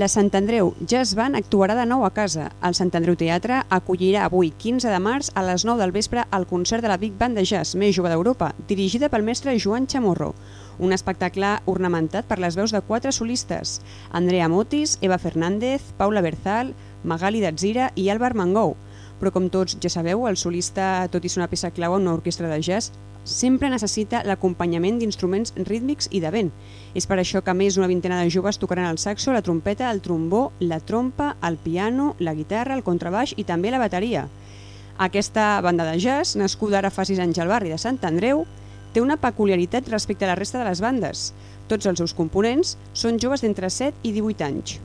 La Sant Andreu Jazz Band actuarà de nou a casa. El Sant Andreu Teatre acollirà avui, 15 de març, a les 9 del vespre, el concert de la Big Band de Jazz més jove d'Europa, dirigida pel mestre Joan Chamorro. Un espectacle ornamentat per les veus de quatre solistes, Andrea Motis, Eva Fernández, Paula Berzal, Magali Datzira i Álvar Mangou. Però com tots ja sabeu, el solista, tot i ser una peça clau en una orquestra de jazz, sempre necessita l'acompanyament d'instruments rítmics i de vent. És per això que més d'una vintena de joves tocaran el saxo, la trompeta, el trombó, la trompa, el piano, la guitarra, el contrabaix i també la bateria. Aquesta banda de jazz, nascuda ara fa 6 anys al barri de Sant Andreu, té una peculiaritat respecte a la resta de les bandes. Tots els seus components són joves d'entre 7 i 18 anys.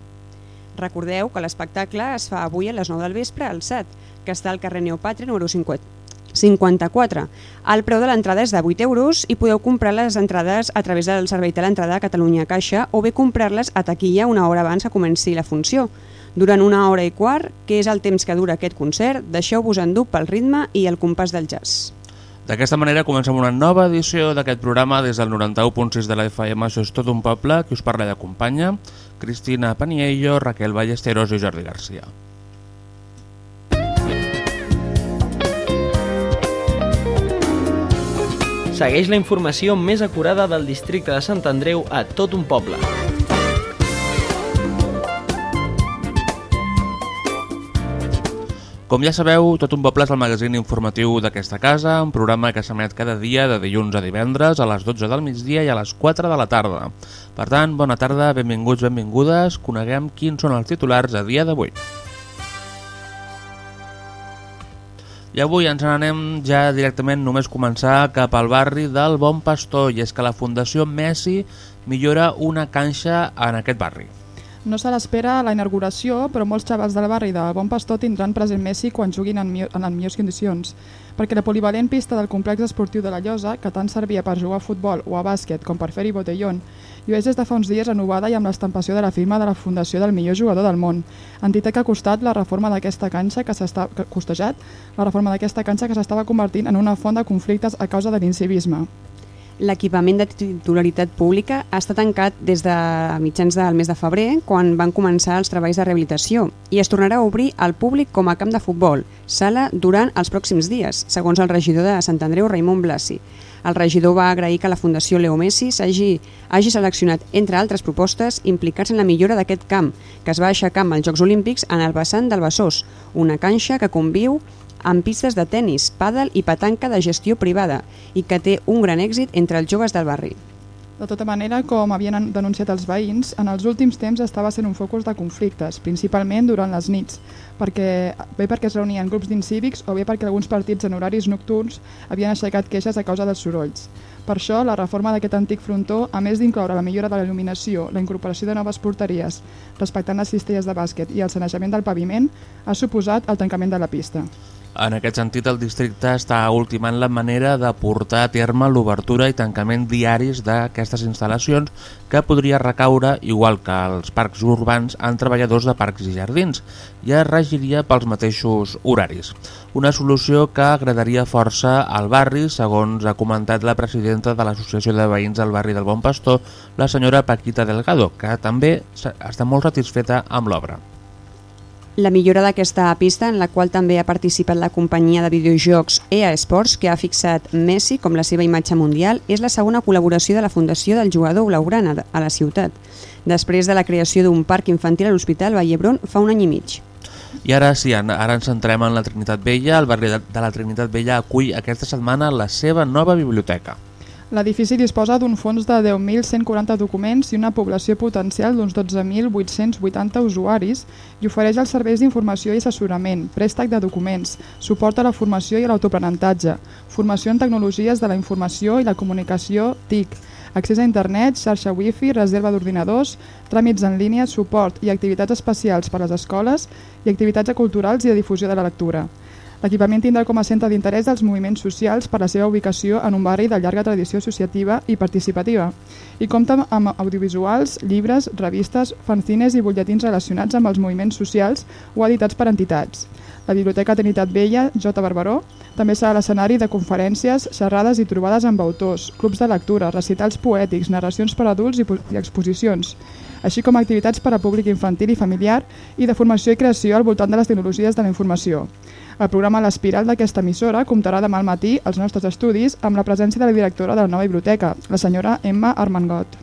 Recordeu que l'espectacle es fa avui a les 9 del vespre al SAT, que està al carrer Neopatre número 50 54. El preu de l'entrada és de 8 euros i podeu comprar les entrades a través del servei de l'entrada a Catalunya Caixa o bé comprar-les a taquilla una hora abans que comenci la funció. Durant una hora i quart, que és el temps que dura aquest concert, deixeu-vos endur pel ritme i el compàs del jazz. D'aquesta manera comencem una nova edició d'aquest programa des del 91.6 de la FM, això és tot un poble, que us parla d'acompanya, Cristina Paniello, Raquel Ballesteros i Jordi Garcia. Segueix la informació més acurada del districte de Sant Andreu a tot un poble. Com ja sabeu, Tot un poble és el magazín informatiu d'aquesta casa, un programa que s'emet cada dia de dilluns a divendres a les 12 del migdia i a les 4 de la tarda. Per tant, bona tarda, benvinguts, benvingudes, coneguem quins són els titulars a dia d'avui. I avui ens n'anem ja directament només començar cap al barri del Bon Pastor i és que la Fundació Messi millora una canxa en aquest barri. No se l'espera la inauguració, però molts xavals del barri del Bon Pastor tindran present Messi quan juguin en, en les millors condicions, perquè la polivalent pista del complex esportiu de la Llosa, que tant servia per jugar a futbol o a bàsquet com per fer-hi botellón, és des de fa uns dies renovada i amb l'estampació de la firma de la Fundació del millor jugador del món, entitat que ha costat la reforma d'aquesta canxa que s'està costejat la reforma d'aquesta canxa que s'estava convertint en una font de conflictes a causa de l'incivisme. L'equipament de titularitat pública estat tancat des de mitjans del mes de febrer, quan van començar els treballs de rehabilitació, i es tornarà a obrir al públic com a camp de futbol, sala durant els pròxims dies, segons el regidor de Sant Andreu, Raimon Blasi. El regidor va agrair que la Fundació Leo Messi hagi, hagi seleccionat, entre altres propostes, implicar-se en la millora d'aquest camp, que es va aixecar amb els Jocs Olímpics en el vessant del Besòs, una canxa que conviu amb pistes de tennis, pàdel i petanca de gestió privada i que té un gran èxit entre els joves del barri. De tota manera, com havien denunciat els veïns, en els últims temps estava sent un focus de conflictes, principalment durant les nits, perquè, bé perquè es reunien grups d'incívics o bé perquè alguns partits en horaris nocturns havien aixecat queixes a causa dels sorolls. Per això, la reforma d'aquest antic frontó, a més d'incloure la millora de la il·luminació, la incorporació de noves porteries, respectant les cistelles de bàsquet i el sanejament del paviment, ha suposat el tancament de la pista. En aquest sentit, el districte està ultimant la manera de portar a terme l'obertura i tancament diaris d'aquestes instal·lacions que podria recaure, igual que els parcs urbans, en treballadors de parcs i jardins i es regiria pels mateixos horaris. Una solució que agradaria força al barri, segons ha comentat la presidenta de l'Associació de Veïns del barri del Bon Pastor, la senyora Paquita Delgado, que també està molt satisfeta amb l'obra. La millora d'aquesta pista, en la qual també ha participat la companyia de videojocs EA Sports, que ha fixat Messi com la seva imatge mundial, és la segona col·laboració de la Fundació del Jugador Blaugrana a la ciutat, després de la creació d'un parc infantil a l'Hospital Vallebron fa un any i mig. I ara sí, ara ens centrem en la Trinitat Vella. El barri de la Trinitat Vella acull aquesta setmana la seva nova biblioteca. L'edifici disposa d'un fons de 10.140 documents i una població potencial d'uns 12.880 usuaris i ofereix els serveis d'informació i assessorament, préstec de documents, suport a la formació i a l'autoprenentatge, formació en tecnologies de la informació i la comunicació TIC, accés a internet, xarxa wifi, reserva d'ordinadors, tràmits en línia, suport i activitats especials per a les escoles i activitats culturals i de difusió de la lectura. L'equipament tindrà com a centre d'interès dels moviments socials per la seva ubicació en un barri de llarga tradició associativa i participativa i compta amb audiovisuals, llibres, revistes, fanzines i butlletins relacionats amb els moviments socials o editats per entitats. La Biblioteca Trinitat Vella, J. Barberó, també serà l'escenari de conferències, xerrades i trobades amb autors, clubs de lectura, recitals poètics, narracions per adults i, i exposicions, així com activitats per a públic infantil i familiar i de formació i creació al voltant de les tecnologies de la informació. El programa L'Espiral d'aquesta emissora comptarà demà al matí als nostres estudis amb la presència de la directora de la nova biblioteca, la senyora Emma Armangot.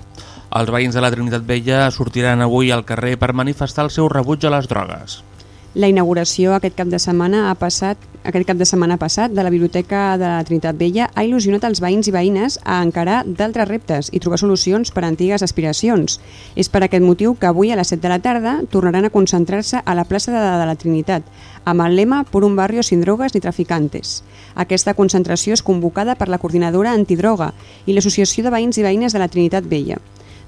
Els veïns de la Trinitat Vella sortiran avui al carrer per manifestar el seu rebuig a les drogues. La inauguració aquest cap de setmana ha passat aquest cap de setmana passat de la Biblioteca de la Trinitat Vella ha il·lusionat els veïns i veïnes a encarar d'altres reptes i trobar solucions per a antigues aspiracions. És per aquest motiu que avui a les 7 de la tarda tornaran a concentrar-se a la plaça de, de la Trinitat, amb el lema «Por un barrio sin drogas ni traficantes». Aquesta concentració és convocada per la Coordinadora Antidroga i l'Associació de Veïns i Veïnes de la Trinitat Vella.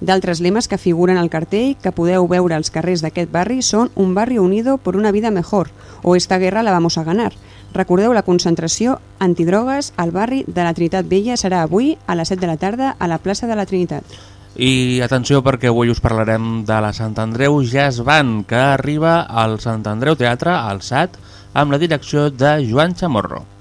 D'altres lemes que figuren al cartell que podeu veure als carrers d'aquest barri són Un barrio unido por una vida mejor o Esta guerra la vamos a ganar. Recordeu la concentració antidrogues al barri de la Trinitat Vella serà avui a les 7 de la tarda a la plaça de la Trinitat. I atenció perquè avui us parlarem de la Sant Andreu Jazz Band que arriba al Sant Andreu Teatre al SAT amb la direcció de Joan Chamorro.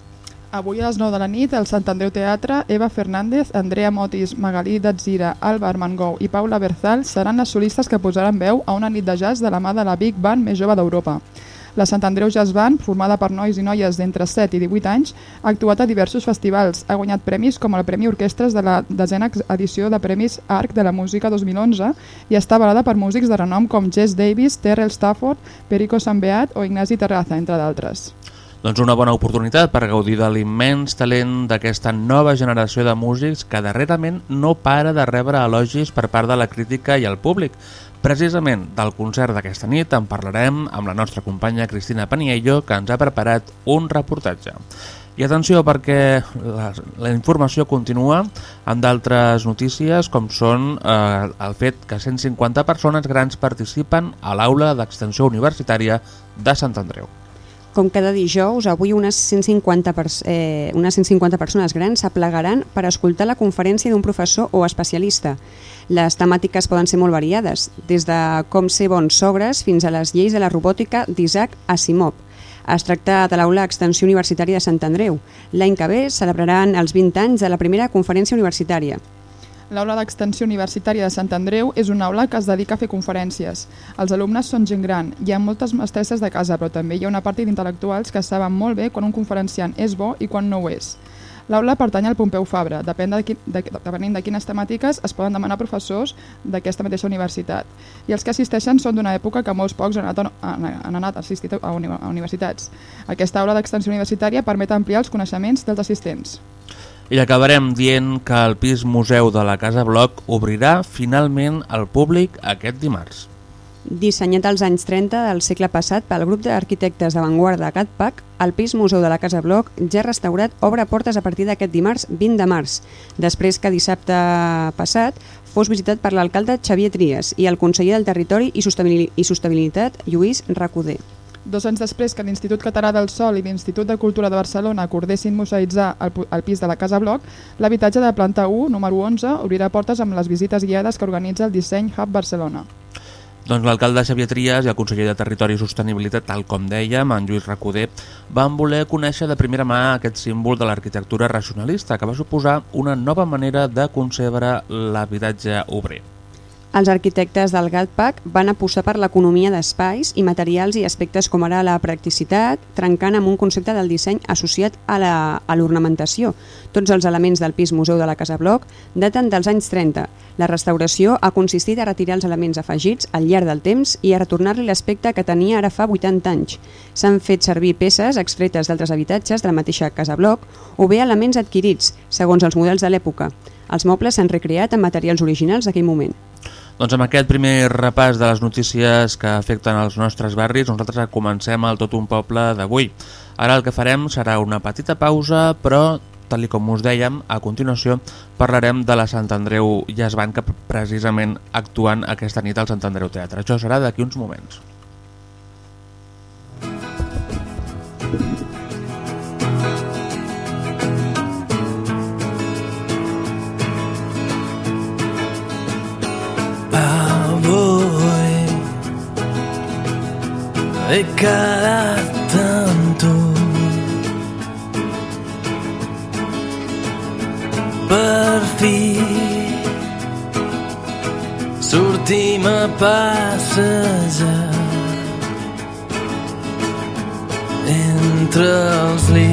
Avui a les 9 de la nit, al Sant Andreu Teatre, Eva Fernández, Andrea Motis, Magalí Datzira, Alba Armengou i Paula Berzal seran les solistes que posaran veu a una nit de jazz de la mà de la Big Band més jove d'Europa. La Sant Andreu Jazz Band, formada per nois i noies d'entre 7 i 18 anys, ha actuat a diversos festivals, ha guanyat premis com el Premi Orquestres de la desena edició de Premis ARC de la Música 2011 i està avalada per músics de renom com Jess Davis, Terrell Stafford, Perico Sambeat o Ignasi Terraza, entre d'altres. Doncs una bona oportunitat per gaudir de l'immens talent d'aquesta nova generació de músics que darrerament no para de rebre elogis per part de la crítica i el públic. Precisament del concert d'aquesta nit en parlarem amb la nostra companya Cristina Paniello que ens ha preparat un reportatge. I atenció perquè la, la informació continua amb d'altres notícies com són eh, el fet que 150 persones grans participen a l'aula d'extensió universitària de Sant Andreu. Com cada dijous, avui unes 150, pers eh, unes 150 persones grans s'aplegaran per escoltar la conferència d'un professor o especialista. Les temàtiques poden ser molt variades, des de com ser bons sogres fins a les lleis de la robòtica d'Isaac Asimov. Es tracta de l'aula Extensió Universitària de Sant Andreu. L'any que ve celebraran els 20 anys de la primera conferència universitària. L'aula d'extensió universitària de Sant Andreu és una aula que es dedica a fer conferències. Els alumnes són gent gran, hi ha moltes mestresses de casa, però també hi ha una part d'intel·lectuals que saben molt bé quan un conferenciant és bo i quan no ho és. L'aula pertany al Pompeu Fabra, depèn de, qui, de, depenent de quines temàtiques es poden demanar professors d'aquesta mateixa universitat. I els que assisteixen són d'una època que molts pocs han anat, a, han anat assistit a, uni, a universitats. Aquesta aula d'extensió universitària permet ampliar els coneixements dels assistents. I acabarem dient que el pis museu de la Casa Bloc obrirà finalment al públic aquest dimarts. Dissenyat als anys 30 del segle passat pel grup d'arquitectes d'avantguarda CatPac, el pis museu de la Casa Bloc, ja restaurat, obre portes a partir d'aquest dimarts 20 de març, després que dissabte passat fos visitat per l'alcalde Xavier Trias i el conseller del Territori i Sostenibilitat Lluís Recoder. Dos anys després que l'Institut Català del Sol i l'Institut de Cultura de Barcelona acordessin museïtzar el, el pis de la Casa Bloc, l'habitatge de planta 1, número 11, obrirà portes amb les visites guiades que organitza el Disseny Hub Barcelona. Doncs l'alcalde Xavier Trias i el conseller de Territori i Sostenibilitat, tal com dèiem, en Lluís Recoder, van voler conèixer de primera mà aquest símbol de l'arquitectura racionalista que va suposar una nova manera de concebre l'habitatge obrer. Els arquitectes del GATPAC van apostar per l'economia d'espais i materials i aspectes com ara la practicitat, trencant amb un concepte del disseny associat a l'ornamentació. Tots els elements del pis museu de la Casa Bloc daten dels anys 30. La restauració ha consistit a retirar els elements afegits al llarg del temps i a retornar-li l'aspecte que tenia ara fa 80 anys. S'han fet servir peces extretes d'altres habitatges de la mateixa Casa Bloc o bé elements adquirits, segons els models de l'època. Els mobles s'han recreat amb materials originals d'aquell moment. Doncs amb aquest primer repàs de les notícies que afecten els nostres barris, nosaltres comencem el Tot un Poble d'avui. Ara el que farem serà una petita pausa, però, tal com us dèiem, a continuació parlarem de la Sant Andreu Jazz Band, que precisament actuen aquesta nit al Sant Andreu Teatre. Això serà d'aquí uns moments. He quedat amb tu. Per fi sortim a passejar entre els llibres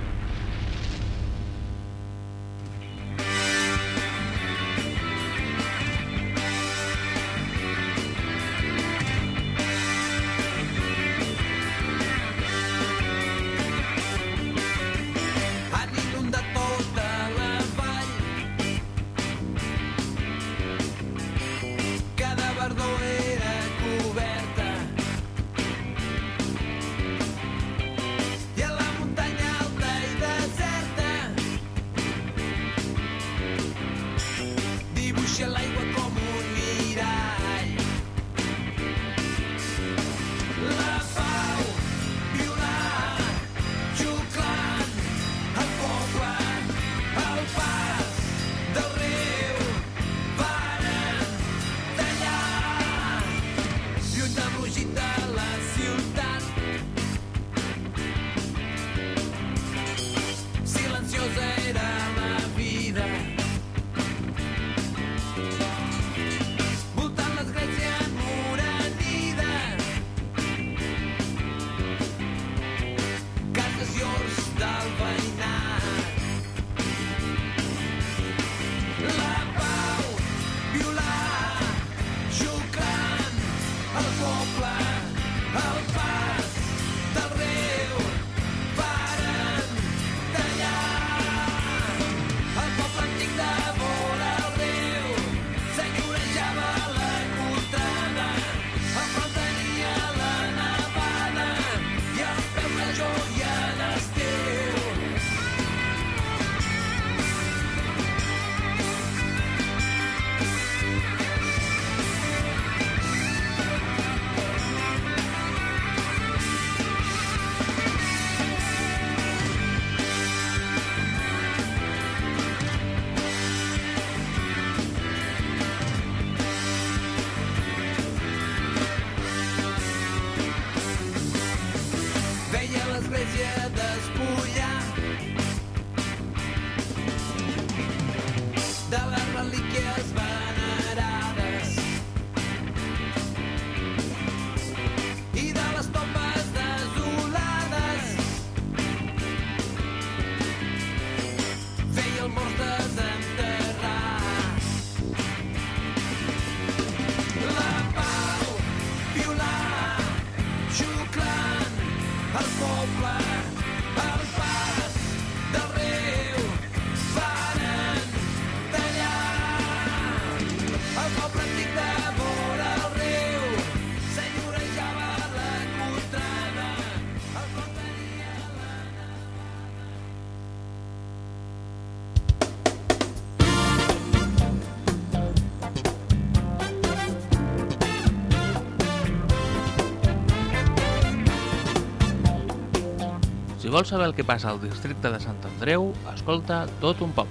vols saber el que passa al districte de Sant Andreu, escolta tot un poc.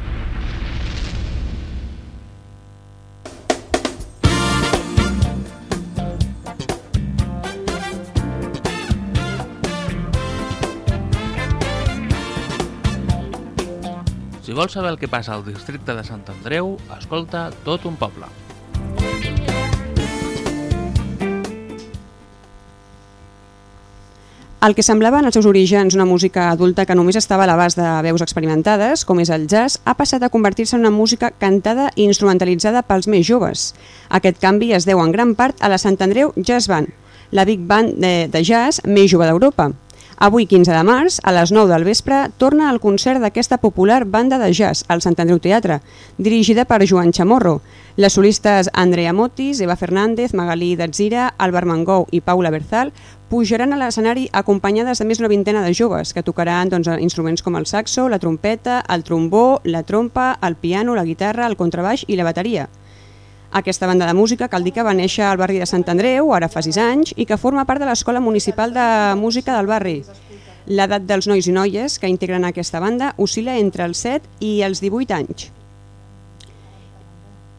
Vols saber el que passa al districte de Sant Andreu, escolta tot un poble. El que semblava en els seus orígens una música adulta que només estava a l'abast de veus experimentades, com és el jazz, ha passat a convertir-se en una música cantada i instrumentalitzada pels més joves. Aquest canvi es deu en gran part a la Sant Andreu Jazz Band, la big band de, de jazz més jove d'Europa. Avui, 15 de març, a les 9 del vespre, torna el concert d'aquesta popular banda de jazz al Sant Andreu Teatre, dirigida per Joan Chamorro. Les solistes Andrea Motis, Eva Fernández, Magalí Datzira, Albert Mangou i Paula Berzal pujaran a l'escenari acompanyades de més d'una vintena de joves que tocaran doncs, instruments com el saxo, la trompeta, el trombó, la trompa, el piano, la guitarra, el contrabaix i la bateria. Aquesta banda de música cal dir que va néixer al barri de Sant Andreu, ara fa 6 anys, i que forma part de l'Escola Municipal de Música del barri. L'edat dels nois i noies que integren aquesta banda oscil·la entre els 7 i els 18 anys.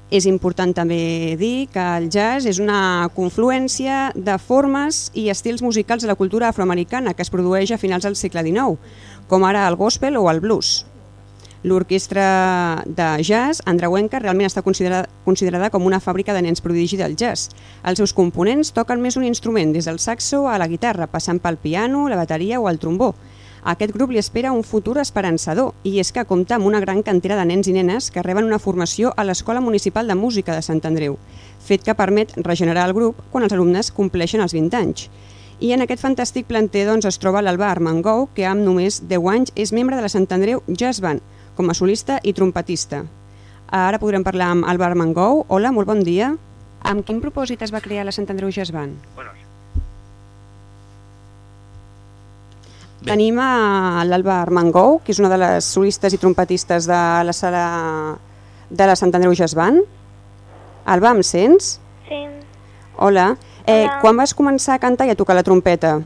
És important també dir que el jazz és una confluència de formes i estils musicals de la cultura afroamericana que es produeix a finals del segle XIX, com ara el gospel o el blues. L'orquestra de jazz andreuenca realment està considerada, considerada com una fàbrica de nens prodigi del jazz. Els seus components toquen més un instrument, des del saxo a la guitarra, passant pel piano, la bateria o el trombó. A aquest grup li espera un futur esperançador i és que compta amb una gran cantera de nens i nenes que reben una formació a l'Escola Municipal de Música de Sant Andreu, fet que permet regenerar el grup quan els alumnes compleixen els 20 anys. I en aquest fantàstic planter doncs, es troba l'Alba Armengou, que amb només 10 anys és membre de la Sant Andreu Jazz Band, com a solista i trompetista. Ara podrem parlar amb Alba Armengou. Hola, molt bon dia. Amb quin propòsit es va crear la Sant Andreu Jazz Band? Buenos. Bé. Tenim a l'Alba Armengou, que és una de les solistes i trompetistes de la sala de la Sant Andreu Jazz Band. Alba, em sents? Sí, Hola. Eh, Hola. quan vas començar a cantar i a tocar la trompeta?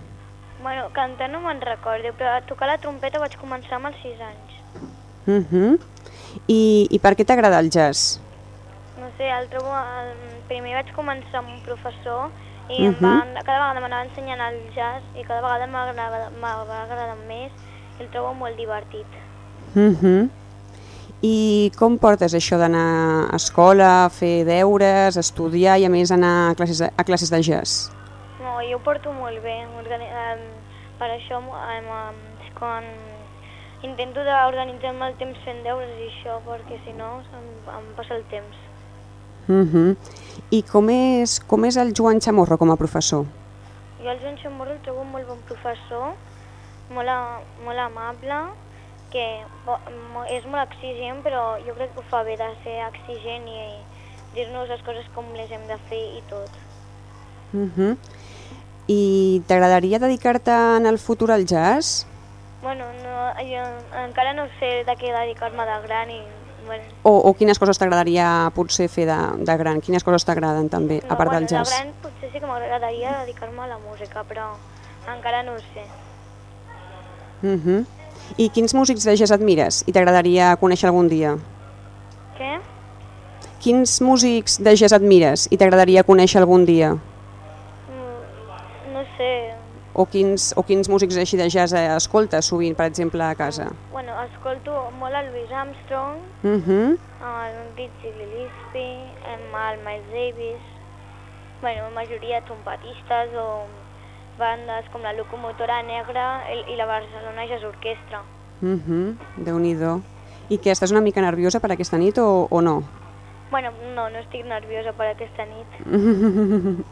bueno, cantar no me'n recordo, però a tocar la trompeta vaig començar amb els 6 anys. Uh -huh. I, I per què t'agrada el jazz? No sé, el trobo... El, primer vaig començar amb un professor i em Mhm. va, cada vegada m'anava ensenyant el jazz i cada vegada m'agrada m'ava agradar més i el trobo molt divertit. Uh -huh. I com portes això d'anar a escola, fer deures, estudiar i a més anar a classes de, a classes de jazz? No, jo ho porto molt bé. Em, per això em, em, quan intento d'organitzar-me el temps fent deures i això, perquè si no em, em passa el temps. Uh -huh. I com és, com és el Joan Chamorro com a professor? Jo el Joan Chamorro el trobo un molt bon professor, molt, a, molt amable, que bo, és molt exigent, però jo crec que ho fa bé de ser exigent i dir-nos les coses com les hem de fer i tot. Uh -huh. I t'agradaria dedicar-te en el futur al jazz? Bueno, no, jo encara no sé de què dedicar-me de gran i... Bueno, O, o quines coses t'agradaria potser fer de, de gran? Quines coses t'agraden també, no, a part bueno, del jazz? De gran potser sí que m'agradaria dedicar-me a la música, però encara no ho sé. Uh -huh. I quins músics de jazz admires i t'agradaria conèixer algun dia? Què? Quins músics de jazz admires i t'agradaria conèixer algun dia? Mm, No sé, O quins, o quins músics així de jazz escoltes sovint, per exemple, a casa? bueno, escolto molt el Louis Armstrong, Uh -huh. el Dizzy Gillespie, el Miles Davis, bueno, la majoria de trompetistes o bandes com la Locomotora Negra i, i la Barcelona Jazz Orquestra. Uh -huh. Déu-n'hi-do. I què, estàs una mica nerviosa per aquesta nit o, o no? Bueno, no, no estic nerviosa per aquesta nit.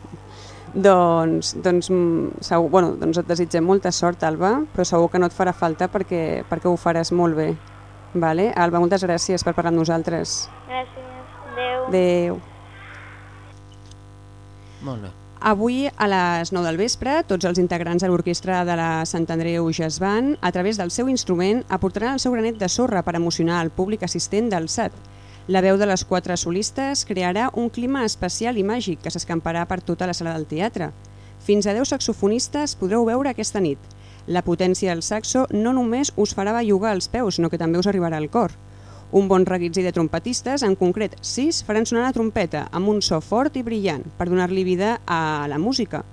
doncs, doncs, mm, segur, bueno, doncs et desitgem molta sort, Alba, però segur que no et farà falta perquè, perquè ho faràs molt bé. Vale? Alba, moltes gràcies per parlar amb nosaltres. Gràcies. Adéu. Adéu. Molt bé. Avui a les 9 del vespre, tots els integrants de l'orquestra de la Sant Andreu Jazz Band, a través del seu instrument, aportaran el seu granet de sorra per emocionar el públic assistent del SAT. La veu de les quatre solistes crearà un clima especial i màgic que s'escamparà per tota la sala del teatre. Fins a 10 saxofonistes podreu veure aquesta nit. La potència del saxo no només us farà bellugar els peus, sinó que també us arribarà al cor. Un bon reguitzell de trompetistes, en concret 6, faran sonar la trompeta amb un so fort i brillant per donar-li vida a la música.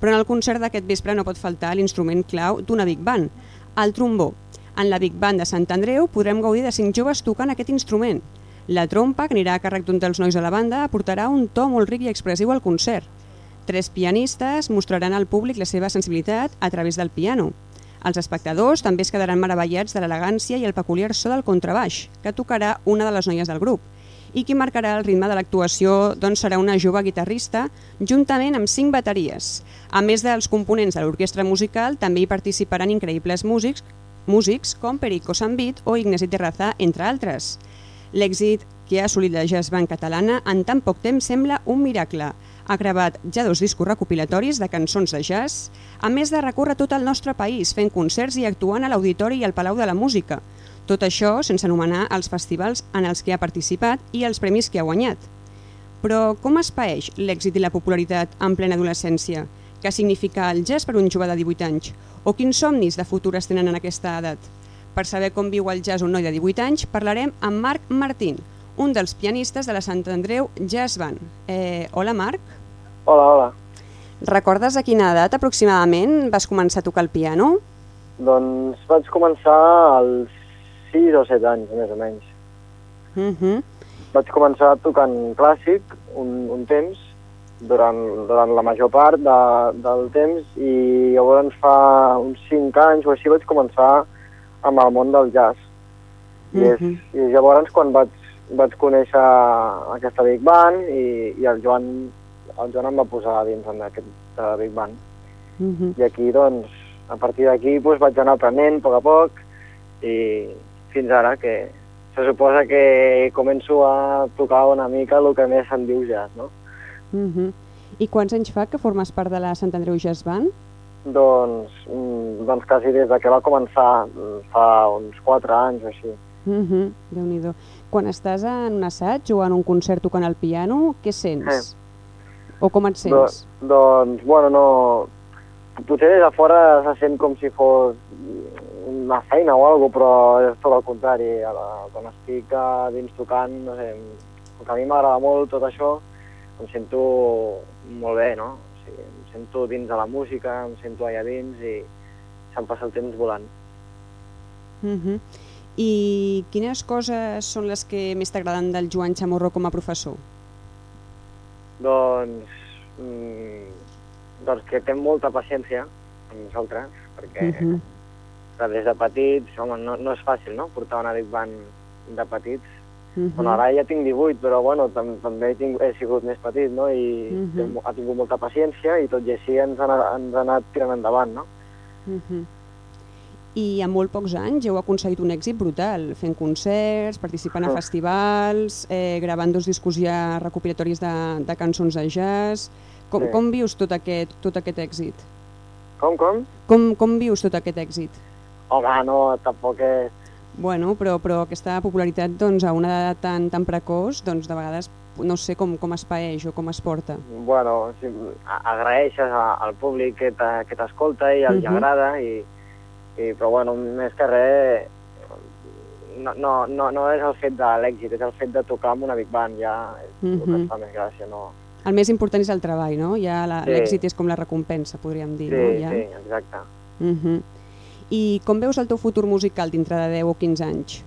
Però en el concert d'aquest vespre no pot faltar l'instrument clau d'una Big Band, el trombó. En la Big Band de Sant Andreu podrem gaudir de cinc joves tocant aquest instrument. La trompa, que anirà a càrrec d'un dels nois de la banda, aportarà un to molt ric i expressiu al concert. Tres pianistes mostraran al públic la seva sensibilitat a través del piano. Els espectadors també es quedaran meravellats de l'elegància i el peculiar so del contrabaix, que tocarà una de les noies del grup. I qui marcarà el ritme de l'actuació doncs, serà una jove guitarrista, juntament amb cinc bateries. A més dels components de l'orquestra musical, també hi participaran increïbles músics, músics com Perico Sambit o Ignasi Terraza, entre altres. L'èxit que ha assolit la jazz band catalana en tan poc temps sembla un miracle. Ha gravat ja dos discos recopilatoris de cançons de jazz, a més de recórrer tot el nostre país fent concerts i actuant a l'Auditori i al Palau de la Música. Tot això sense anomenar els festivals en els que ha participat i els premis que ha guanyat. Però com es paeix l'èxit i la popularitat en plena adolescència? Què significa el jazz per un jove de 18 anys? O quins somnis de futur es tenen en aquesta edat? Per saber com viu el jazz un noi de 18 anys, parlarem amb Marc Martín, un dels pianistes de la Sant Andreu Jazz Band. Eh, hola, Marc. Hola, hola. Recordes a quina edat aproximadament vas començar a tocar el piano? Doncs vaig començar als 6 o 7 anys, més o menys. Uh -huh. Vaig començar tocant clàssic un, un temps, durant, durant la major part de, del temps, i llavors fa uns 5 anys o així vaig començar amb el món del jazz. I, és, i llavors quan vaig, vaig conèixer aquesta Big Band i, i el Joan el Joan em va posar dins en aquest de Big Band. Uh -huh. I aquí, doncs, a partir d'aquí doncs, vaig anar aprenent a poc a poc i fins ara que se suposa que començo a tocar una mica el que més se'n diu jazz, no? Uh -huh. I quants anys fa que formes part de la Sant Andreu Jazz Band? Doncs, mm, doncs quasi des de que va començar, mm, fa uns 4 anys o així. Uh -huh. Déu-n'hi-do. Quan estàs en un assaig o en un concert tocant el piano, què sents? O com et sents? Do, doncs, bueno, no... Potser des de fora se sent com si fos una feina o alguna però és tot el contrari. A la, quan estic a dins tocant, no sé, que a mi m'agrada molt tot això, em sento molt bé, no? O sigui, sento dins de la música, em sento allà dins i se'm passa el temps volant. Uh -huh. I quines coses són les que més t'agraden del Joan Chamorro com a professor? Doncs, mm, doncs que té molta paciència amb nosaltres, perquè uh Mhm. -huh. des de petits, home, no, no és fàcil, no?, portar una Big Band de petits. Uh -huh. Bueno, ara ja tinc 18, però bueno, tam també he, tinc, he sigut més petit, no?, i uh. -huh. ha tingut molta paciència i tot i així ens ha, ens ha anat tirant endavant, no? Uh -huh. I en molt pocs anys heu aconseguit un èxit brutal, fent concerts, participant a Ah. festivals, eh, gravant dos discos ja recopilatoris de, de cançons de jazz... Com, Sí. com vius tot aquest, tot aquest èxit? Com, com? Com, com vius tot aquest èxit? Home, no, tampoc és... Bueno, però, però aquesta popularitat doncs, a una edat tan, tan precoç, doncs, de vegades no sé com, com es paeix o com es porta. Bueno, sí, a- agraeixes a- al públic que t'escolta i el Mhm. agrada, i, i, però bueno, més que res, no, no, no, no és el fet de l'èxit, és el fet de tocar amb una Big Band, ja és el que Mhm. fa més gràcia, no? El més important és el treball, no? Ja la- Sí. l'èxit és com la recompensa, podríem dir, Sí, no? Ja? sí, exacte. Uh -huh. I com veus el teu futur musical dintre de 10 o 15 anys?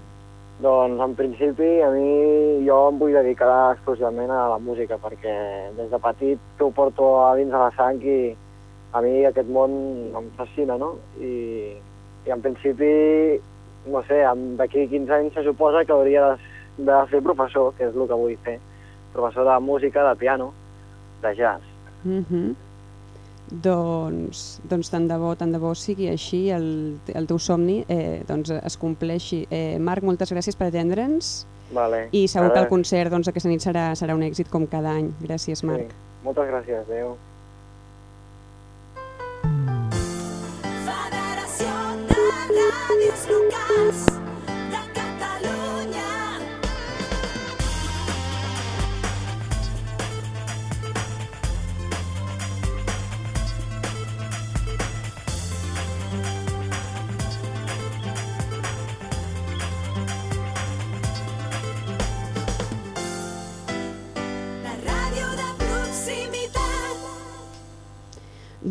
Doncs en principi a mi jo em vull dedicar exclusivament a la música perquè des de petit ho porto a dins de la sang i a mi aquest món em fascina, no? I, i en principi, no sé, d'aquí 15 anys se suposa que hauria de, de ser professor, que és el que vull fer. Professor de música, de piano, de jazz. Uh -huh. Doncs, doncs tant de bo, tant de bo sigui així, el, el teu somni eh, doncs es compleixi. Eh, Marc, moltes gràcies per atendre'ns Vale. i segur que el concert doncs, aquesta nit serà, serà un èxit com cada any. Gràcies, Marc. Sí. Moltes gràcies, adeu. Federació de Ràdios Locals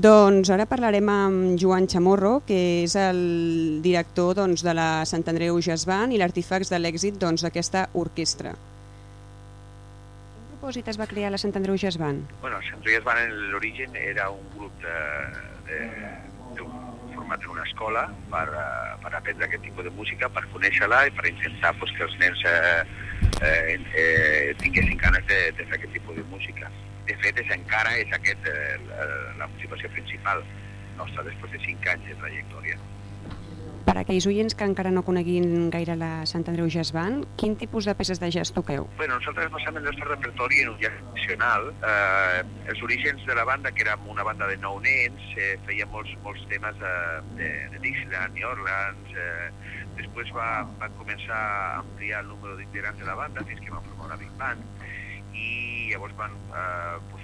Doncs ara parlarem amb Joan Chamorro, que és el director doncs, de la Sant Andreu Jazz i l'artífex de l'èxit doncs, d'aquesta orquestra. Quin propòsit es va crear la Sant Andreu Jazz Band? Bueno, Sant Andreu Van en l'origen era un grup de, de, de, format en una escola per, per aprendre aquest tipus de música, per conèixer-la i per intentar pues, que els nens eh, eh, eh, tinguessin ganes de, de fer aquest tipus de música. De fet, és encara és aquest eh, la, la motivació principal nostra després de 5 anys de trajectòria. Per a aquells oients que encara no coneguin gaire la Sant Andreu Jazz Band, quin tipus de peces de jazz toqueu? Bueno, nosaltres basem el nostre repertori en un jazz nacional. Eh, els orígens de la banda, que érem una banda de nou nens, eh, feia molts, molts temes de, de, de Dixieland, New Orleans... Eh, després va, van començar a ampliar el número d'integrants de la banda fins que van formar una big band i llavors van eh,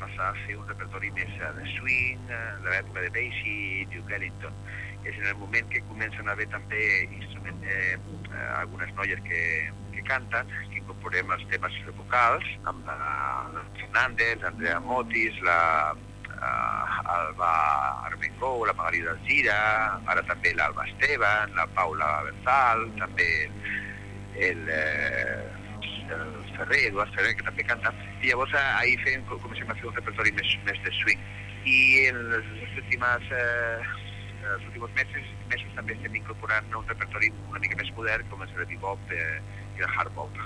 passar a fer un repertori més eh, de swing, eh, de l'època de Basie, Duke Ellington. És en el moment que comencen a haver també instrument, eh, eh, algunes noies que, que canten, que incorporem els temes vocals, amb la, la Fernández, Andrea Motis, la uh, Alba Armengou, la Margarida Algira, ara també l'Alba Esteban, la Paula Berzal, també el, eh, el Ferrer, Eduard Ferrer, que també canta, i llavors eh, ahir fem, comencem a fer un repertori més, més de swing. I en les, les últimes, eh, els últims mesos, mesos també estem incorporant un repertori una mica més modern, com és el bebop eh, i el hard bop.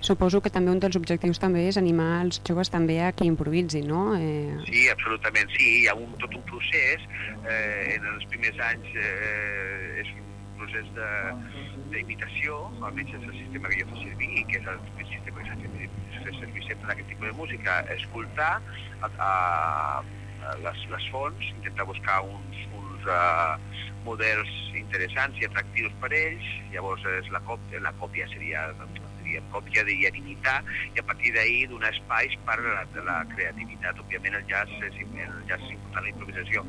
Suposo que també un dels objectius també és animar els joves també a que improvisin, no? Eh, Sí, absolutament, sí, hi ha un, tot un procés, eh, en els primers anys eh, és un procés d'imitació, almenys és el sistema que jo faig servir, i que és el, sistema que s'ha fet servir sempre en aquest tipus de música, escoltar a, a, a les, les fonts, intentar buscar uns, uns uh, models interessants i atractius per ells, llavors és la, còpia, la còpia seria diríem, còpia de imitar i a partir d'ahir donar espais per a la, de la creativitat. Òbviament el jazz és, el jazz és important la improvisació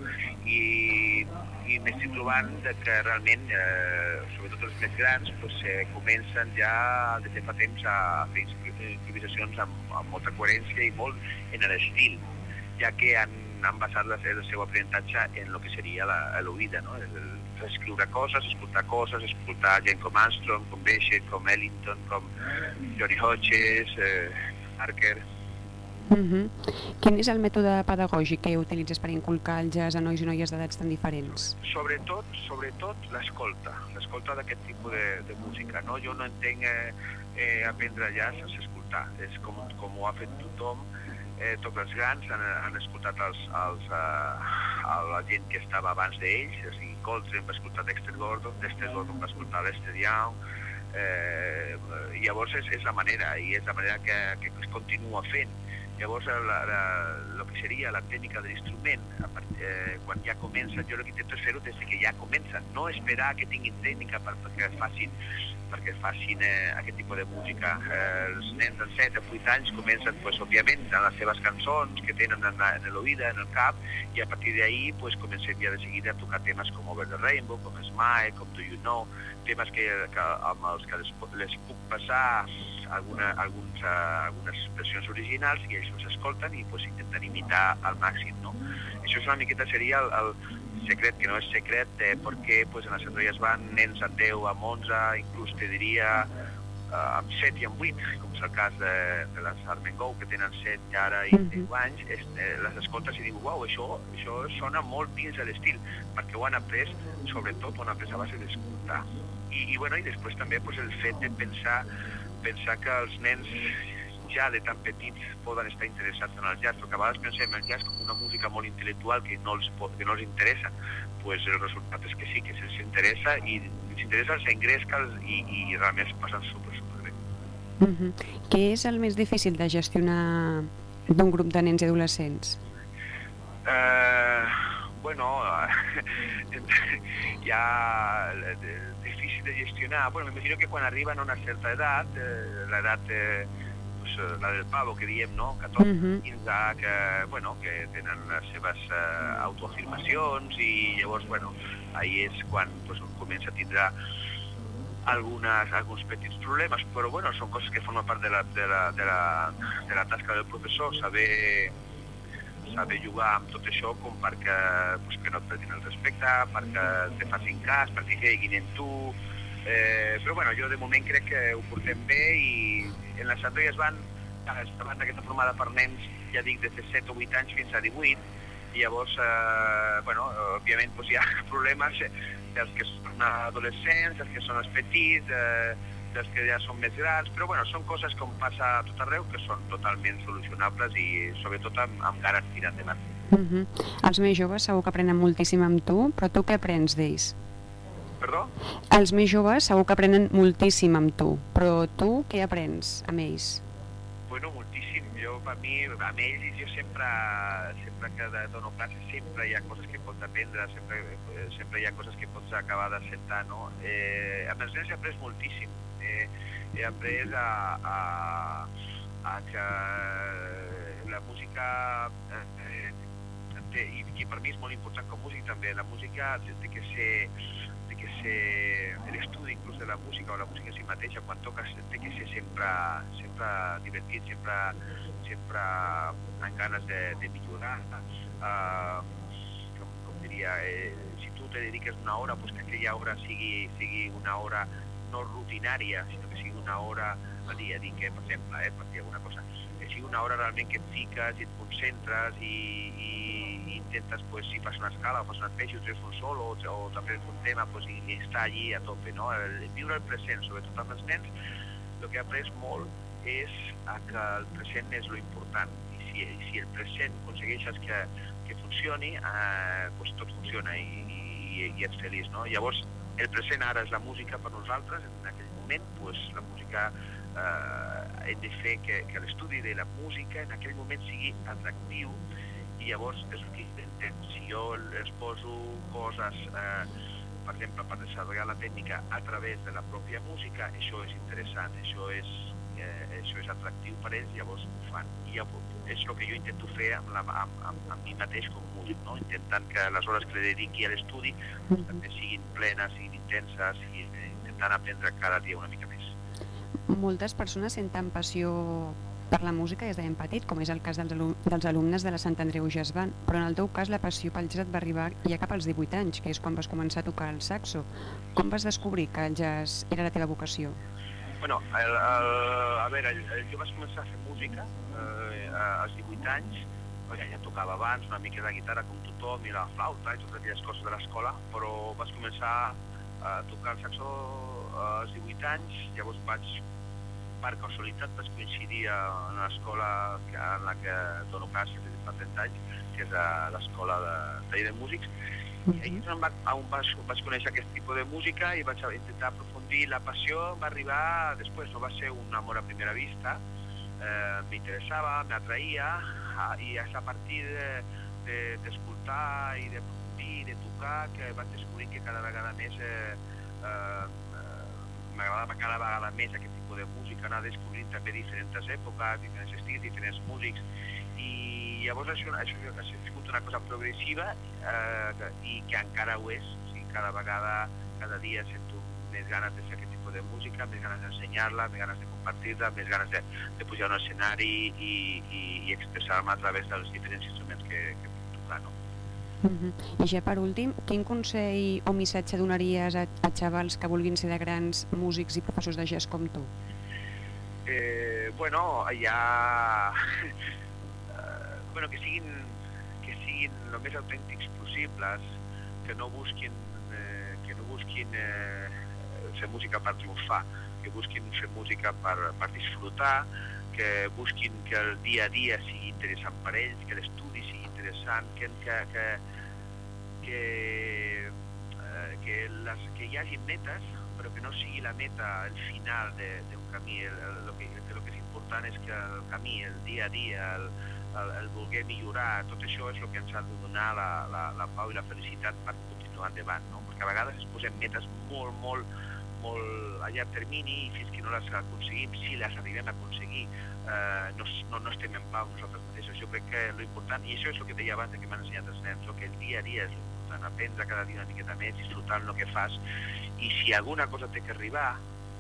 i, i m'estic trobant que realment, eh, sobretot els més grans, pues, eh, comencen ja des de fa temps a fer improvisacions amb, amb molta coherència i molt en l'estil, ja que han, han basat la, el seu aprenentatge en el que seria l'oïda, no? el, escriure coses, escoltar coses, escoltar gent com Armstrong, com Beckett, com Ellington, com Johnny Hodges, eh, Parker, uh -huh. Quin és el mètode pedagògic que utilitzes per inculcar el jazz a nois i noies d'edats tan diferents? sobretot, sobretot l'escolta, l'escolta d'aquest tipus de, de música. No? Jo no entenc eh, eh, aprendre jazz sense escoltar. És com, com ho ha fet tothom, eh, tots els grans han, han escoltat els, els, eh, a la gent que estava abans d'ells, o sigui, Coltrane va escoltar Dexter Gordon, Dexter Gordon va escoltar Lester Young, eh, llavors és, és la manera, i és la manera que, que es continua fent. Llavors, la, la, el que seria la tècnica de l'instrument, a eh, quan ja comença, jo el que intento fer-ho des de que ja comença, no esperar que tinguin tècnica per, perquè facin perquè facin eh, aquest tipus de música. Eh, els nens de 7 a 8 anys comencen, pues, òbviament, amb les seves cançons que tenen en, en l'oïda, en el cap, i a partir d'ahir pues, comencem ja de seguida a tocar temes com Over the Rainbow, com Smile, com Do You Know, temes que, que amb els que les, les puc passar alguna, alguns, uh, algunes expressions originals i ells els escolten i pues, intenten imitar al màxim. No? Això és una miqueta seria el, el secret, que no és secret, de per què pues, en les centralles van nens amb 10, amb 11, inclús te diria uh, amb 7 i amb 8, com és el cas de, de les Armengou, que tenen 7 i ara i 10 anys, és, eh, les escoltes i diu, uau, això, això sona molt dins de l'estil, perquè ho han après, sobretot ho han après a base d'escoltar. I, i, bueno, i després també pues, el fet de pensar, pensar que els nens ja de tan petits poden estar interessats en el jazz, perquè a vegades pensem el jazz com una música molt intel·lectual que no els, pot, que no els interessa, pues el resultat és que sí, que se'ls interessa i els interessa, els engresca els, i, i realment es passen super, super bé. Uh -huh. Què és el més difícil de gestionar d'un grup de nens i adolescents? Eh, bueno, ja difícil de gestionar. Bueno, m'imagino que quan arriben a una certa edat, eh, l'edat eh, pues, eh, la del pavo que diem, no? 14, Mhm. 15, que, bueno, que tenen les seves eh, autoafirmacions i llavors, bueno, ahí és quan pues, comença a tindre algunes, alguns petits problemes, però bueno, són coses que formen part de la, de la, de la, de la tasca del professor, saber saber jugar amb tot això com perquè, pues, que no et perdin el respecte, perquè te facin cas, perquè creguin en tu. Eh, però bueno, jo de moment crec que ho portem bé i en la Sandra ja es van, esta banda que està formada per nens, ja dic, des de 7 o 8 anys fins a 18, i llavors, eh, bueno, òbviament pues, hi ha problemes dels que són adolescents, dels que són els petits, eh, dels que ja són més grans, però bueno, són coses com passa a tot arreu que són totalment solucionables i sobretot amb, amb ganes de tirar endavant. Uh -huh. Els més joves segur que aprenen moltíssim amb tu, però tu què aprens d'ells? Perdó? Els més joves segur que aprenen moltíssim amb tu, però tu què aprens amb ells? Bueno, moltíssim. Jo, per mi, amb ells, jo sempre, sempre que dono classes, sempre hi ha coses que pots aprendre, sempre, eh, sempre hi ha coses que pots acabar d'acceptar, no? Eh, amb els nens he après moltíssim. Eh, he après a, a, a que la música eh, té, i que per mi és molt important com músic també, la música té que ser que ser l'estudi inclús de la música o la música en si mateixa quan toques té que ser sempre, sempre divertit, sempre, sempre amb ganes de, de millorar. Uh, com, com diria, eh, si tu te dediques una hora, pues que aquella hora sigui, sigui una hora no rutinària, sinó que sigui una hora al dia, dic que, per exemple, eh, per dir alguna cosa, que sigui una hora realment que et fiques i et concentres i, i, i intentes, pues, si fas una escala o fas una espècie o treus un sol o, o t'aprens un tema, pues, i, i estar allí a tope, no? El, viure el present, sobretot amb els nens, el que he après molt és que el present és lo important i si, si el present aconsegueixes que, que funcioni, eh, pues tot funciona i, i, i ets feliç, no? Llavors, el present ara és la música per nosaltres, en aquell moment, pues, la música eh, hem de fer que, que l'estudi de la música en aquell moment sigui atractiu i llavors és el que intentem. Si jo els poso coses, eh, per exemple, per desenvolupar la tècnica a través de la pròpia música, això és interessant, això és, eh, això és atractiu per ells, llavors ho fan. I llavors, és el que jo intento fer amb, la, amb, amb, amb mi mateix com músic, no? intentant que les hores que li dediqui a l'estudi pues, també siguin plenes, siguin intenses, i eh, intentant aprendre cada dia una mica més. Moltes persones senten passió per la música des de ben petit, com és el cas dels, alum dels alumnes de la Sant Andreu Band, però en el teu cas la passió pel jazz va arribar ja cap als 18 anys, que és quan vas començar a tocar el saxo. Com vas descobrir que el jazz era la teva vocació? Bueno, el, el, a veure, jo vaig començar a fer música eh, als 18 anys, perquè ja tocava abans una mica de guitarra com tothom i la flauta i totes aquelles coses de l'escola, però vaig començar a tocar el saxo als 18 anys, llavors vaig per casualitat vaig coincidir en l'escola en la que dono classes de fa 30 anys, que és l'escola de taller de músics, i ahir és on, va, on vaig, vaig conèixer aquest tipus de música i vaig intentar aprofundir. La passió va arribar després, no va ser un amor a primera vista, eh, m'interessava, m'atraïa, ah, i és a partir d'escoltar de, de, i d'aprofundir, de tocar, que vaig descobrir que cada vegada més eh, eh, m'agradava cada vegada més aquest tipus de música, anar descobrint també diferents èpoques, diferents estils, diferents músics, i llavors això, això, això ha sigut una cosa progressiva eh, i que encara ho és, o sigui, cada vegada, cada dia sento més ganes de fer aquest tipus de música, més ganes d'ensenyar-la, més ganes de compartir-la, més ganes de, de pujar a un escenari i, i, i expressar-me a través dels diferents instruments que, que puc tocar, no? Uh -huh. I ja per últim, quin consell o missatge donaries a, a xavals que vulguin ser de grans músics i professors de jazz com tu? Eh, bueno, ja... eh, bueno, que siguin, que siguin el més autèntics possibles, que no busquin, eh, que no busquin eh, fer música per triomfar, que busquin fer música per, per disfrutar, que busquin que el dia a dia sigui interessant per ells, que l'estudi sigui interessant, que, que, que, que, eh, que, les, que hi hagi metes, però que no sigui la meta el final d'un camí. El, el, el, que, que el que és important és que el camí, el dia a dia, el, el, el voler millorar, tot això és el que ens ha de donar la, la, la pau i la felicitat per continuar endavant, no? perquè a vegades ens posem metes molt, molt, molt a llarg termini i fins que no les aconseguim, si les arribem a aconseguir, eh, no, no, no estem en pau nosaltres mateixos. Jo crec que l'important, i això és el que deia abans que m'han ensenyat els nens, no? que el dia a dia és l'important, aprendre cada dia una miqueta més, disfrutar el que fas, i si alguna cosa té que arribar,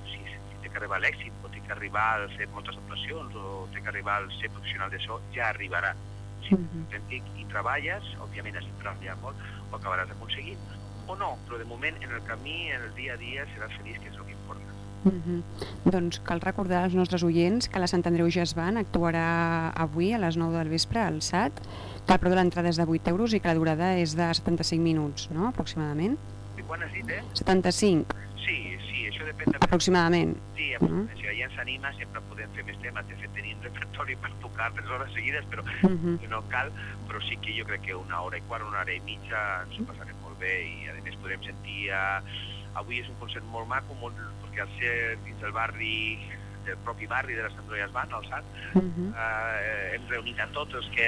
si, si té que arribar a l'èxit, o té que arribar a fer moltes actuacions, o té que arribar al ser professional d'això, ja arribarà. Si ets autèntic i treballes, òbviament has de treballar molt, ho acabaràs aconseguint, o no, però de moment en el camí, en el dia a dia, seràs feliç, que és el que importa. Mhm. Doncs cal recordar als nostres oients que la Sant Andreu Jazz Band actuarà avui a les 9 del vespre al SAT, que el preu de l'entrada és de 8 euros i que la durada és de 75 minuts, no?, aproximadament. I quan has dit, eh? 75, Sí, sí, això depèn de... aproximadament. Sí, aproximadament. Si la gent s'anima, sempre podem fer més temes. De fet, tenim repertori per tocar tres hores seguides, però Mhm. no cal. Però sí que jo crec que una hora i quart, una hora i mitja ens ho passarem molt bé i, a més, podrem sentir... Uh, avui és un concert molt maco, molt, perquè al ser dins del barri del propi barri de les Androies Band, al SAT, Mhm. eh, hem reunit a tots els que,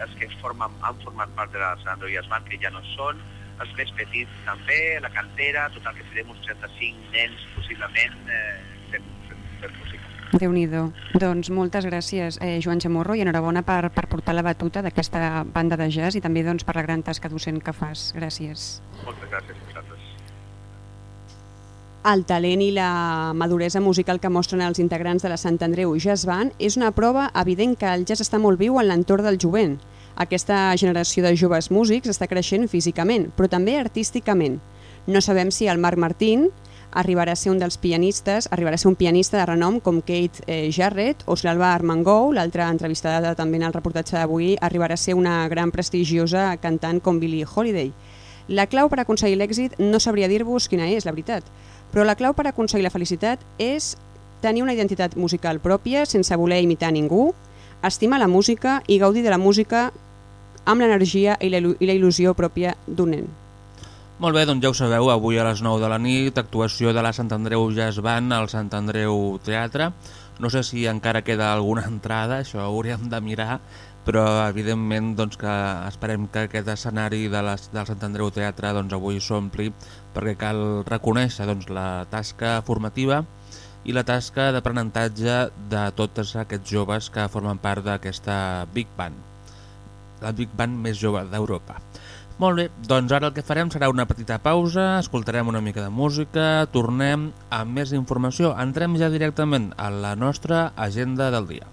els que formen, han format part de les Androies Band, que ja no són, els més petits també, la cantera, total que serem uns 35 nens possiblement eh, fent, fent, fent música. Déu nhi Doncs moltes gràcies, eh, Joan Chamorro, i enhorabona per, per portar la batuta d'aquesta banda de jazz i també doncs, per la gran tasca docent que fas. Gràcies. Moltes gràcies a vosaltres. El talent i la maduresa musical que mostren els integrants de la Sant Andreu Jazz Band és una prova evident que el jazz està molt viu en l'entorn del jovent. Aquesta generació de joves músics està creixent físicament, però també artísticament. No sabem si el Marc Martín arribarà a ser un dels pianistes, arribarà a ser un pianista de renom com Kate eh, Jarrett o l'Alba Armengou, l'altra entrevistada també en el reportatge d'avui, arribarà a ser una gran prestigiosa cantant com Billie Holiday. La clau per aconseguir l'èxit no sabria dir-vos quina és, la veritat, però la clau per aconseguir la felicitat és tenir una identitat musical pròpia sense voler imitar ningú, estimar la música i gaudir de la música amb l'energia i la il·lusió pròpia d'un nen. Molt bé, doncs ja ho sabeu, avui a les 9 de la nit, actuació de la Sant Andreu Jazz Band al Sant Andreu Teatre. No sé si encara queda alguna entrada, això hauríem de mirar, però evidentment doncs, que esperem que aquest escenari de les, del Sant Andreu Teatre doncs, avui s'ompli, perquè cal reconèixer doncs, la tasca formativa i la tasca d'aprenentatge de tots aquests joves que formen part d'aquesta Big Band, la Big Band més jove d'Europa. Molt bé, doncs ara el que farem serà una petita pausa, escoltarem una mica de música, tornem amb més informació, entrem ja directament a la nostra agenda del dia.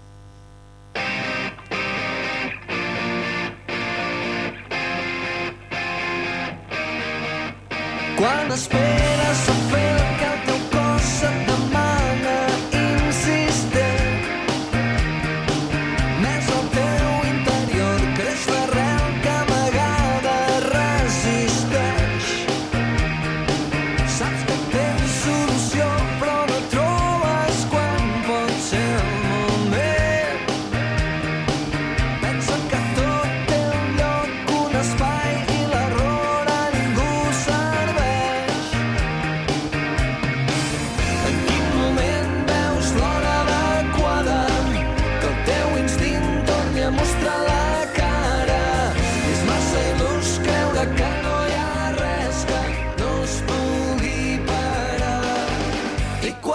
Quan esperes a fer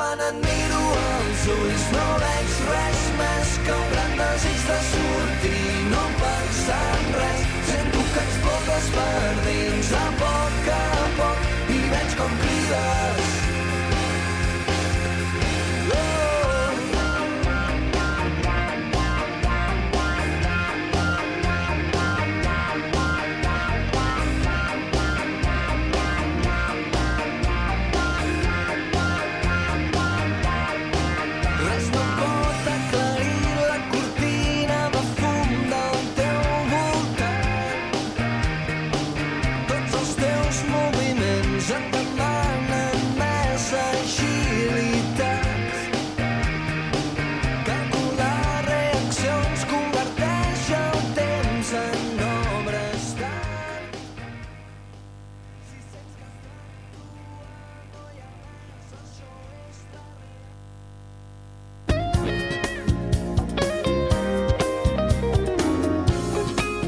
quan et miro als ulls no veig res més que un gran desig de sortir no pensar en res. Sento que explotes per dins a poc a poc i veig com crides.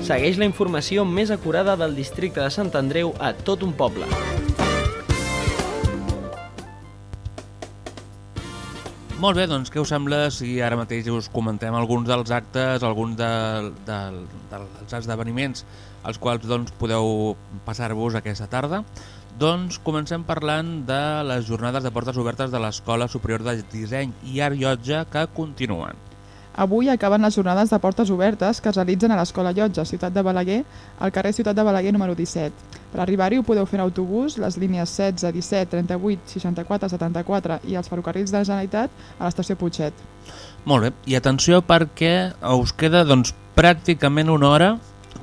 Segueix la informació més acurada del districte de Sant Andreu a tot un poble. Molt bé, doncs què us sembla si ara mateix us comentem alguns dels actes, alguns de, de, dels esdeveniments als quals doncs, podeu passar-vos aquesta tarda? Doncs comencem parlant de les jornades de portes obertes de l'Escola Superior de Disseny i Art Llotja que continuen. Avui acaben les jornades de portes obertes que es realitzen a l'Escola Llotja, Ciutat de Balaguer, al carrer Ciutat de Balaguer número 17. Per arribar-hi ho podeu fer en autobús, les línies 16, 17, 38, 64, 74 i els ferrocarrils de la Generalitat a l'estació Puigset. Molt bé, i atenció perquè us queda doncs, pràcticament una hora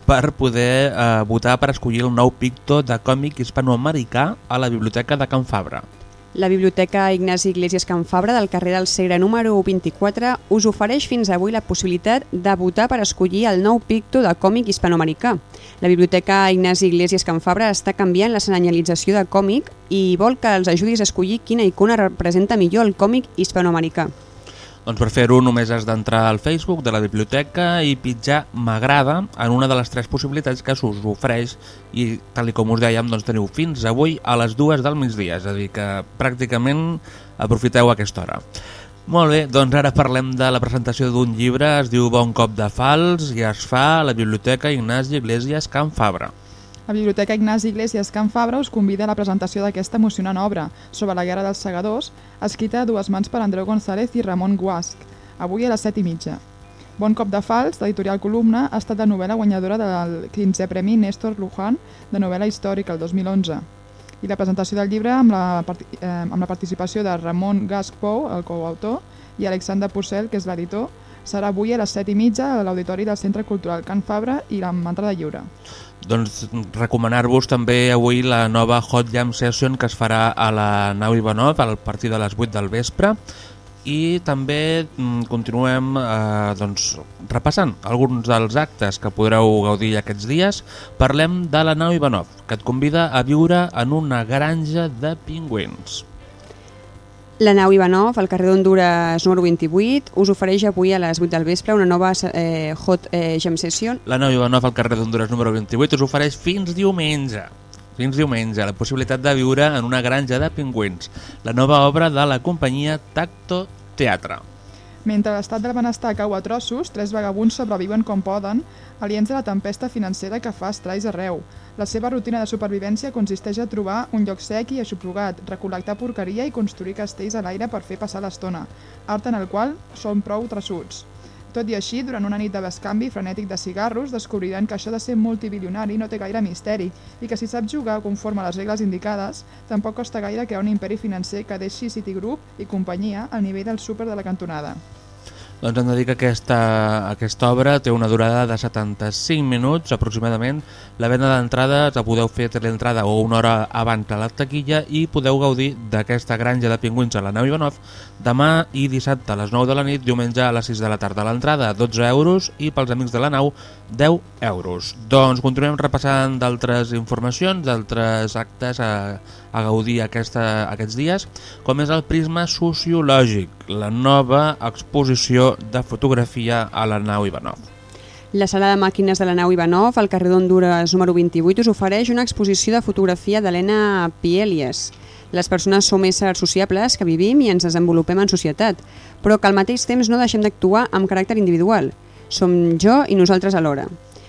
per poder eh, votar per escollir el nou picto de còmic hispanoamericà a la Biblioteca de Can Fabra. La Biblioteca Ignasi Iglesias Can Fabra del carrer del Segre número 24 us ofereix fins avui la possibilitat de votar per escollir el nou picto de còmic hispanoamericà. La Biblioteca Ignasi Iglesias Can Fabra està canviant la senyalització de còmic i vol que els ajudis a escollir quina icona representa millor el còmic hispanoamericà. Doncs per fer-ho només has d'entrar al Facebook de la biblioteca i pitjar m'agrada en una de les tres possibilitats que s'us ofereix i tal com us dèiem doncs teniu fins avui a les dues del migdia, és a dir que pràcticament aprofiteu aquesta hora. Molt bé, doncs ara parlem de la presentació d'un llibre, es diu Bon cop de fals i es fa a la Biblioteca Ignasi Iglesias Can Fabra. La Biblioteca Ignasi Iglesias Can Fabra us convida a la presentació d'aquesta emocionant obra sobre la Guerra dels Segadors, escrita a dues mans per Andreu González i Ramon Guasc, avui a les set i mitja. Bon cop de fals, l'editorial Columna, ha estat la novel·la guanyadora del 15è Premi Néstor Luján de novel·la històrica el 2011. I la presentació del llibre amb la, eh, amb la participació de Ramon Gasc Pou, el coautor, i Alexander Pucel, que és l'editor, serà avui a les set i mitja a l'Auditori del Centre Cultural Can Fabra i amb entrada lliure. Doncs recomanar-vos també avui la nova Hot Jam Session que es farà a la nau Ivanov al partir de les 8 del vespre i també mm, continuem eh, doncs, repassant alguns dels actes que podreu gaudir aquests dies. Parlem de la nau Ivanov, que et convida a viure en una granja de pingüins. La nau Ivanov, al carrer d'Honduras número 28, us ofereix avui a les 8 del vespre una nova eh, Hot eh, Jam Session. La nau Ivanov, al carrer d'Honduras número 28, us ofereix fins diumenge fins diumenge, la possibilitat de viure en una granja de pingüins, la nova obra de la companyia Tacto Teatre. Mentre l'estat del benestar cau a trossos, tres vagabunds sobreviuen com poden, aliens a la tempesta financera que fa estralls arreu. La seva rutina de supervivència consisteix a trobar un lloc sec i aixoplugat, recol·lectar porqueria i construir castells a l'aire per fer passar l'estona, art en el qual són prou traçuts. Tot i així, durant una nit de bescanvi frenètic de cigarros, descobriran que això de ser multibilionari no té gaire misteri i que si saps jugar conforme a les regles indicades, tampoc costa gaire crear un imperi financer que deixi Citigroup i companyia al nivell del súper de la cantonada. Doncs hem de dir que aquesta, aquesta obra té una durada de 75 minuts aproximadament. La venda d'entrades la podeu fer a l'entrada o una hora abans a la taquilla i podeu gaudir d'aquesta granja de pingüins a la nau Ivanov demà i dissabte a les 9 de la nit, diumenge a les 6 de la tarda. L'entrada 12 euros i pels amics de la nau 10 euros. Doncs continuem repassant d'altres informacions, d'altres actes a, a gaudir aquesta, aquests dies, com és el Prisma Sociològic, la nova exposició de fotografia a la nau Ivanov. La sala de màquines de la nau Ivanov, al carrer d'Honduras número 28, us ofereix una exposició de fotografia d'Helena Pielies. Les persones som éssers sociables que vivim i ens desenvolupem en societat, però que al mateix temps no deixem d'actuar amb caràcter individual. Som jo i nosaltres alhora.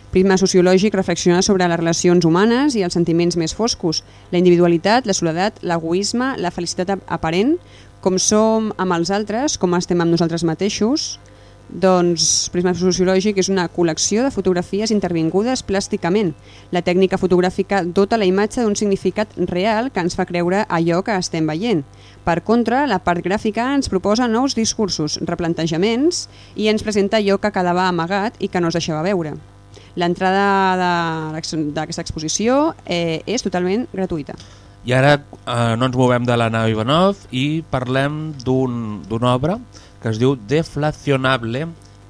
Prisma sociològic reflexiona sobre les relacions humanes i els sentiments més foscos, la individualitat, la soledat, l'egoisme, la felicitat aparent, com som amb els altres, com estem amb nosaltres mateixos. Doncs Prisma sociològic és una col·lecció de fotografies intervingudes plàsticament. La tècnica fotogràfica dota la imatge d'un significat real que ens fa creure allò que estem veient. Per contra, la part gràfica ens proposa nous discursos, replantejaments i ens presenta allò que quedava amagat i que no es deixava veure. L'entrada d'aquesta exposició eh, és totalment gratuïta. I ara eh, no ens movem de la nau Ivanov i parlem d'una un, obra que es diu Deflacionable,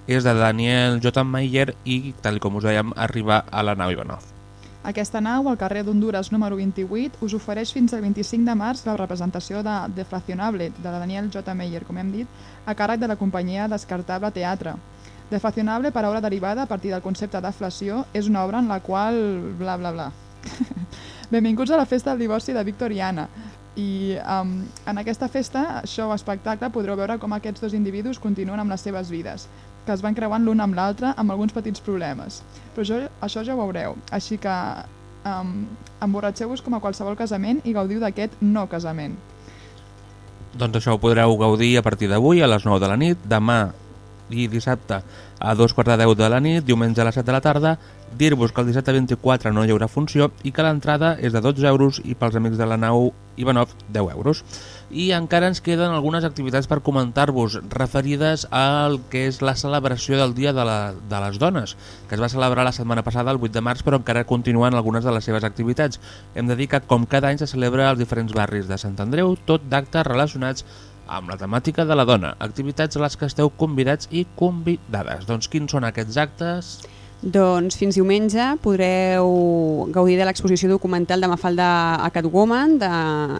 és de Daniel J. Mayer i, tal com us dèiem, arriba a la nau Ivanov. Aquesta nau, al carrer d'Honduras número 28, us ofereix fins al 25 de març la representació de Deflacionable, de Daniel J. Mayer, com hem dit, a càrrec de la companyia Descartable Teatre. Deflacionable, paraula derivada a partir del concepte deflació, és una obra en la qual... bla bla bla. Benvinguts a la festa del divorci de Victoriana. I um, en aquesta festa, show espectacle, podreu veure com aquests dos individus continuen amb les seves vides, que es van creuant l'un amb l'altre amb alguns petits problemes. Però això, això ja ho veureu, així que um, emborratxeu-vos com a qualsevol casament i gaudiu d'aquest no casament. Doncs això ho podreu gaudir a partir d'avui a les 9 de la nit, demà i dissabte a dos quarts de 10 de la nit, diumenge a les 7 de la tarda, dir-vos que el dissabte 24 no hi haurà funció i que l'entrada és de 12 euros i pels amics de la nau Ivanov 10 euros. I encara ens queden algunes activitats per comentar-vos referides al que és la celebració del Dia de, la, de les Dones, que es va celebrar la setmana passada, el 8 de març, però encara continuen algunes de les seves activitats. Hem de dir que, com cada any, se celebra als diferents barris de Sant Andreu, tot d'actes relacionats amb la temàtica de la dona, activitats a les que esteu convidats i convidades. Doncs quins són aquests actes? Doncs fins diumenge podreu gaudir de l'exposició documental de Mafalda a Catwoman, de,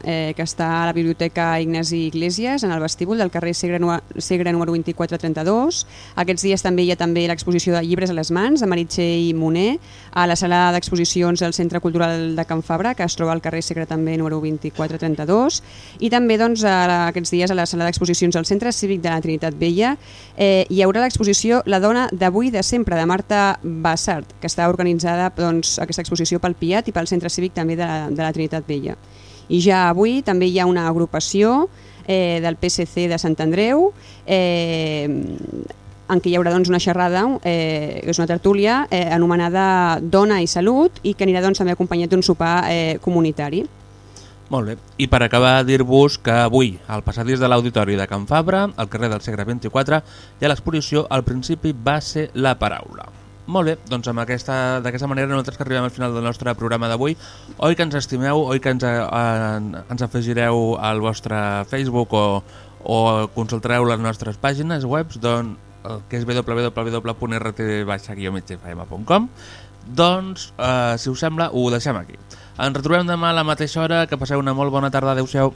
eh, que està a la Biblioteca Ignasi Iglesias, en el vestíbul del carrer Segre, Segre número 2432. Aquests dies també hi ha també l'exposició de llibres a les mans, de Meritxell Moner, a la sala d'exposicions del Centre Cultural de Can Fabra, que es troba al carrer Segre també número 2432. I també doncs, a aquests dies a la sala d'exposicions del Centre Cívic de la Trinitat Vella eh, hi haurà l'exposició La dona d'avui de sempre, de Marta Bassart, que està organitzada doncs, aquesta exposició pel PIAT i pel Centre Cívic també de la, de la Trinitat Vella. I ja avui també hi ha una agrupació eh, del PSC de Sant Andreu eh, en què hi haurà doncs, una xerrada, eh, és una tertúlia eh, anomenada Dona i Salut i que anirà doncs, també acompanyat d'un sopar eh, comunitari. Molt bé. I per acabar, dir-vos que avui, al passadís de l'Auditori de Can Fabra, al carrer del Segre 24, hi ha l'exposició Al principi va ser la paraula. Molt bé, doncs d'aquesta manera nosaltres que arribem al final del nostre programa d'avui, oi que ens estimeu, oi que ens, eh, ens afegireu al vostre Facebook o, o consultareu les nostres pàgines webs, doncs, que és www.rt-fm.com doncs, eh, si us sembla, ho deixem aquí. Ens retrobem demà a la mateixa hora, que passeu una molt bona tarda, adeu-siau.